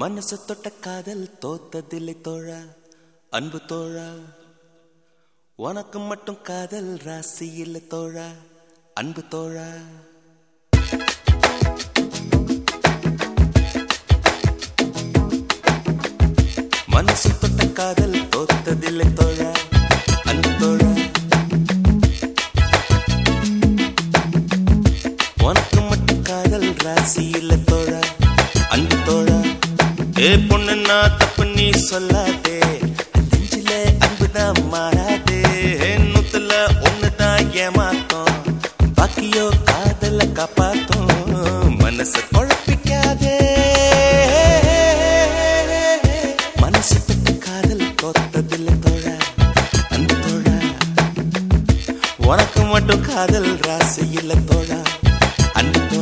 மனசு தொட்ட காதல் தோத்ததில்லை தோழா அன்பு தோழா. உனக்கு மட்டும் காதல் ராசி இல்லை தோழா அன்பு தோழா. மனசு தொட்ட காதல் தோத்ததில்லை தோழா அன்பு தோழா. உனக்கு மட்டும் காதல் ராசி இல்லை தோழா. தோழா ஏ பொண்ணுன்னா தப்பு நீ சொல்லாதே. நெஞ்சில அன்புதான் மாறாதே. நூத்துல ஒண்ணுதான் ஏமாத்தோம். பாக்கியோ காதல காப்பாத்தோம். மனசு குழப்பிக்காதே. மனசு தொட்ட காதல் தோத்ததில்லை தோழா. அந்த தோழா. உனக்கு மட்டும் காதல் ராசி இல்ல தோழா. அந்த தோழா.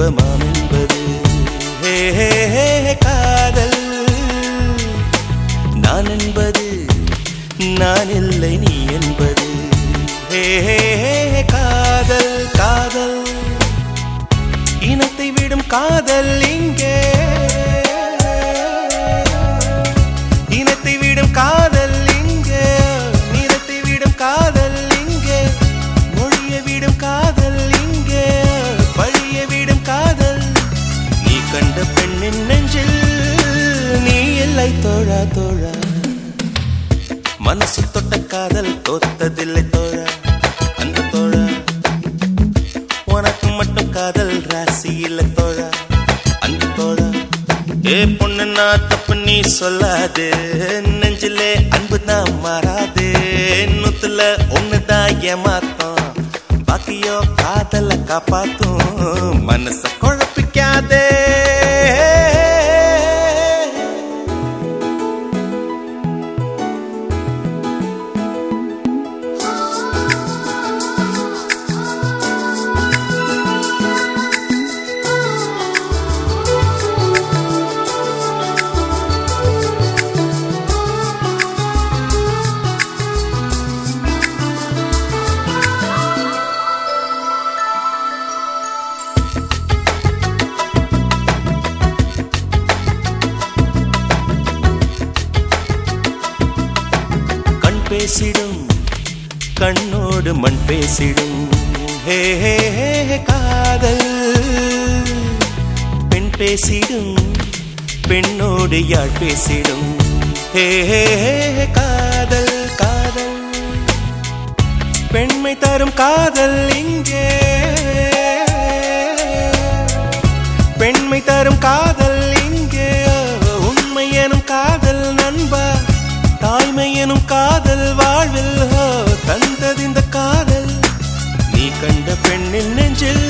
பேரின்பமாம் என்பது. காதல். நான் என்பது நான் இல்லை நீ என்பது. ஹே, ஹே, காதல் காதல். இனத்தை விடும் காதல் இங்கே. என் நெஞ்சில் நீ இல்லை தோழா தோழா. மனசு தொட்ட காதல் தோத்ததில்லை தோழா அந்த தோழா. உனக்கு மட்டும் காதல் ராசி இல்லை தோழா அந்த தோழா. ஏ பொண்ணு நான் தப்பு நீ சொல்லாது. நெஞ்சிலே அன்பு தான் மாறாது. நூத்துல ஒண்ணுதான் ஏமாத்தம். பாக்கியோ காதல காப்பாத்தும். மனச குழப்பிக்காதே. பேசிடும். கண்ணோடு மண் பேசிடும். ஹே ஹே ஹே காதல். பெண் பேசிடும். பெண்ணோடு யாழ் பேசிடும். ஹே ஹே ஹே, காதல் காதல். பெண்மை தரும் காதல் இங்கே. பெண்மை தரும் காதல் எனும் காதல் வாழ்வில் ஹோ, தந்தது இந்த காதல். நீ கண்ட பெண்ணின் நெஞ்சில்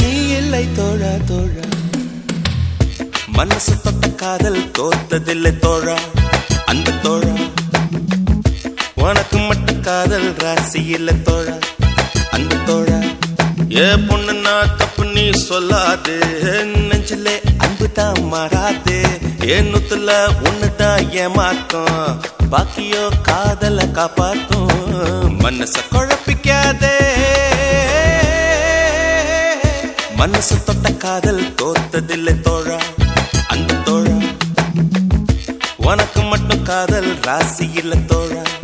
நீ இல்லை தோழா தோழா. மனசு தொட்ட காதல் தோத்ததில்லை தோழா அந்த தோழா. உனக்கு மட்டும் காதல் ராசி இல்லை தோழா அந்த தோழா. ஏ பொண்ணு நான் தப்பு நீ சொல்லாது. நெஞ்சிலே அன்பு தான் மாறாது. ஏன் நுத்துல ஒண்ணுதான் ஏமாத்தோம்? பாக்கியோ காதல காப்பாத்தும். மனச குழப்பிக்காதே. மனசு தொட்ட காதல் தோத்ததில்லை தோழா. அந்த தோழா. உனக்கு மட்டும் காதல் ராசி இல்லை தோழா.